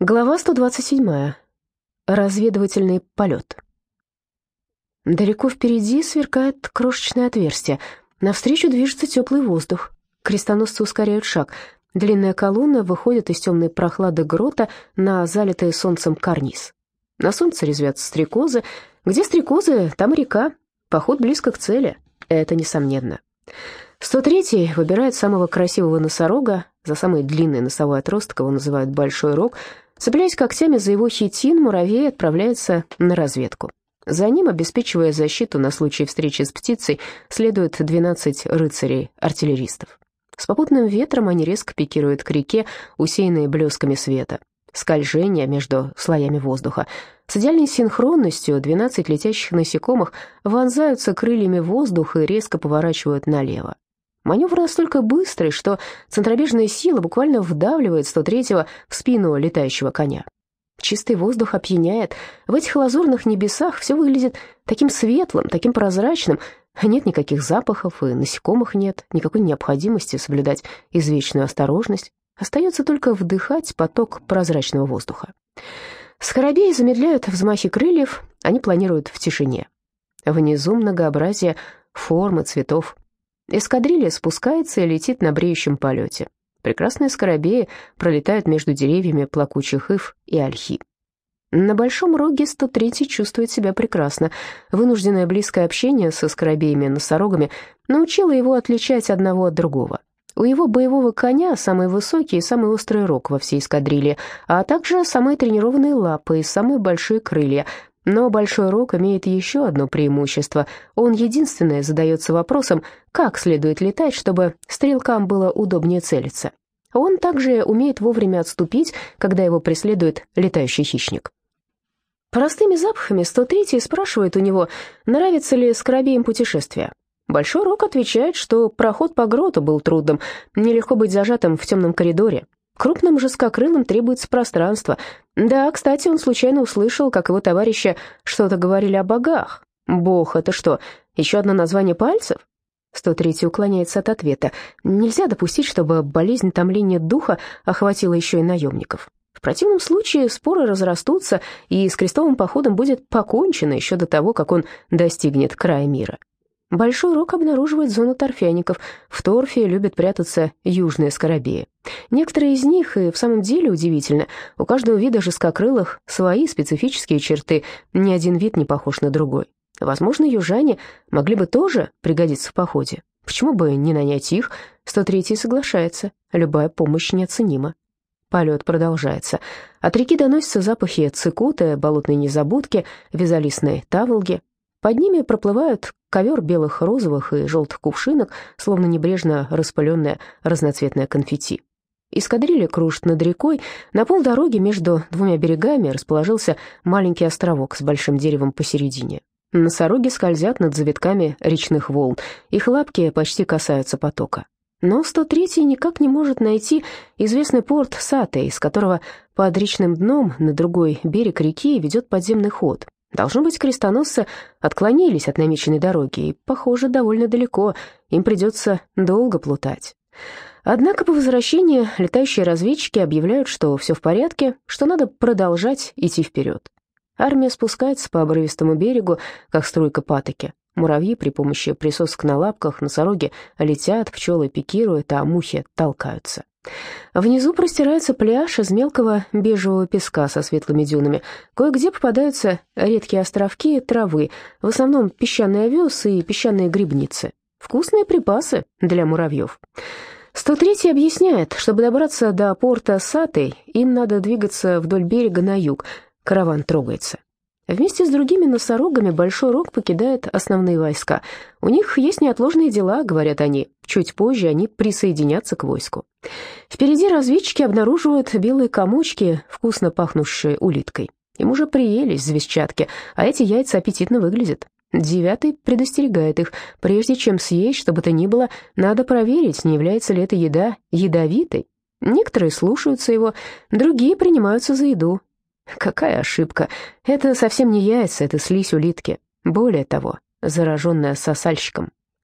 Глава 127. Разведывательный полет. Далеко впереди сверкает крошечное отверстие. Навстречу движется теплый воздух. Крестоносцы ускоряют шаг. Длинная колонна выходит из темной прохлады грота на залитый солнцем карниз. На солнце резвятся стрекозы. Где стрекозы, там река. Поход близко к цели. Это несомненно. 103-й выбирает самого красивого носорога. За самый длинный носовой отросток его называют «большой рог», Цепляясь когтями за его хитин, муравей отправляется на разведку. За ним, обеспечивая защиту на случай встречи с птицей, следует 12 рыцарей-артиллеристов. С попутным ветром они резко пикируют к реке, усеянные блесками света. Скольжение между слоями воздуха. С идеальной синхронностью 12 летящих насекомых вонзаются крыльями в воздух и резко поворачивают налево. Маневр настолько быстрый, что центробежная сила буквально вдавливает 103-го в спину летающего коня. Чистый воздух опьяняет. В этих лазурных небесах все выглядит таким светлым, таким прозрачным. Нет никаких запахов, и насекомых нет, никакой необходимости соблюдать извечную осторожность. Остается только вдыхать поток прозрачного воздуха. Скоробеи замедляют взмахи крыльев, они планируют в тишине. Внизу многообразие форм и цветов. Эскадрилья спускается и летит на бреющем полете. Прекрасные скоробеи пролетают между деревьями плакучих ив и ольхи. На Большом Роге 103 чувствует себя прекрасно. Вынужденное близкое общение со скоробеями-носорогами научило его отличать одного от другого. У его боевого коня самый высокий и самый острый рог во всей эскадрилье, а также самые тренированные лапы и самые большие крылья, но Большой Рог имеет еще одно преимущество. Он единственное задается вопросом, как следует летать, чтобы стрелкам было удобнее целиться. Он также умеет вовремя отступить, когда его преследует летающий хищник. Простыми запахами 103-й спрашивает у него, нравится ли скоробеям путешествие. Большой Рог отвечает, что проход по гроту был трудным, нелегко быть зажатым в темном коридоре. Крупным же скокрылым требуется пространство. Да, кстати, он случайно услышал, как его товарищи что-то говорили о богах. Бог — это что, еще одно название пальцев? 103 уклоняется от ответа. Нельзя допустить, чтобы болезнь томления духа охватила еще и наемников. В противном случае споры разрастутся, и с крестовым походом будет покончено еще до того, как он достигнет края мира. Большой Рог обнаруживает зону торфяников. В торфе любят прятаться южные скоробеи. Некоторые из них и в самом деле удивительно. У каждого вида жесткокрылых свои специфические черты, ни один вид не похож на другой. Возможно, южане могли бы тоже пригодиться в походе. Почему бы не нанять их? 103-й соглашается. Любая помощь неоценима. Полет продолжается. От реки доносятся запахи цикуты, болотной незабудки, вязолистной таволги. Под ними проплывают ковер белых, розовых и желтых кувшинок, словно небрежно распыленное разноцветное конфетти. Эскадрилья кружит над рекой. На полдороги между двумя берегами расположился маленький островок с большим деревом посередине. Носороги скользят над завитками речных волн. Их лапки почти касаются потока. Но 103-й никак не может найти известный порт Саты, из которого под речным дном на другой берег реки ведет подземный ход. Должно быть, крестоносцы отклонились от намеченной дороги, и, похоже, довольно далеко, им придется долго плутать. Однако по возвращении летающие разведчики объявляют, что все в порядке, что надо продолжать идти вперед. Армия спускается по обрывистому берегу, как струйка патоки. Муравьи при помощи присосок на лапках, носороги летят, пчелы пикируют, а мухи толкаются. Внизу простирается пляж из мелкого бежевого песка со светлыми дюнами. Кое-где попадаются редкие островки травы, в основном песчаные овес и песчаные грибницы. Вкусные припасы для муравьев. 103 объясняет, чтобы добраться до порта Саты, им надо двигаться вдоль берега на юг. Караван трогается. Вместе с другими носорогами Большой Рог покидает основные войска. У них есть неотложные дела, говорят они. Чуть позже они присоединятся к войску. Впереди разведчики обнаруживают белые комочки, вкусно пахнущие улиткой. Им уже приелись звездчатки, а эти яйца аппетитно выглядят. Девятый предостерегает их, прежде чем съесть, что бы то ни было, надо проверить, не является ли эта еда ядовитой. Некоторые слушаются его, другие принимаются за еду, Какая ошибка. Это совсем не яйца, это слизь улитки. Более того, зараженная сосальщиком.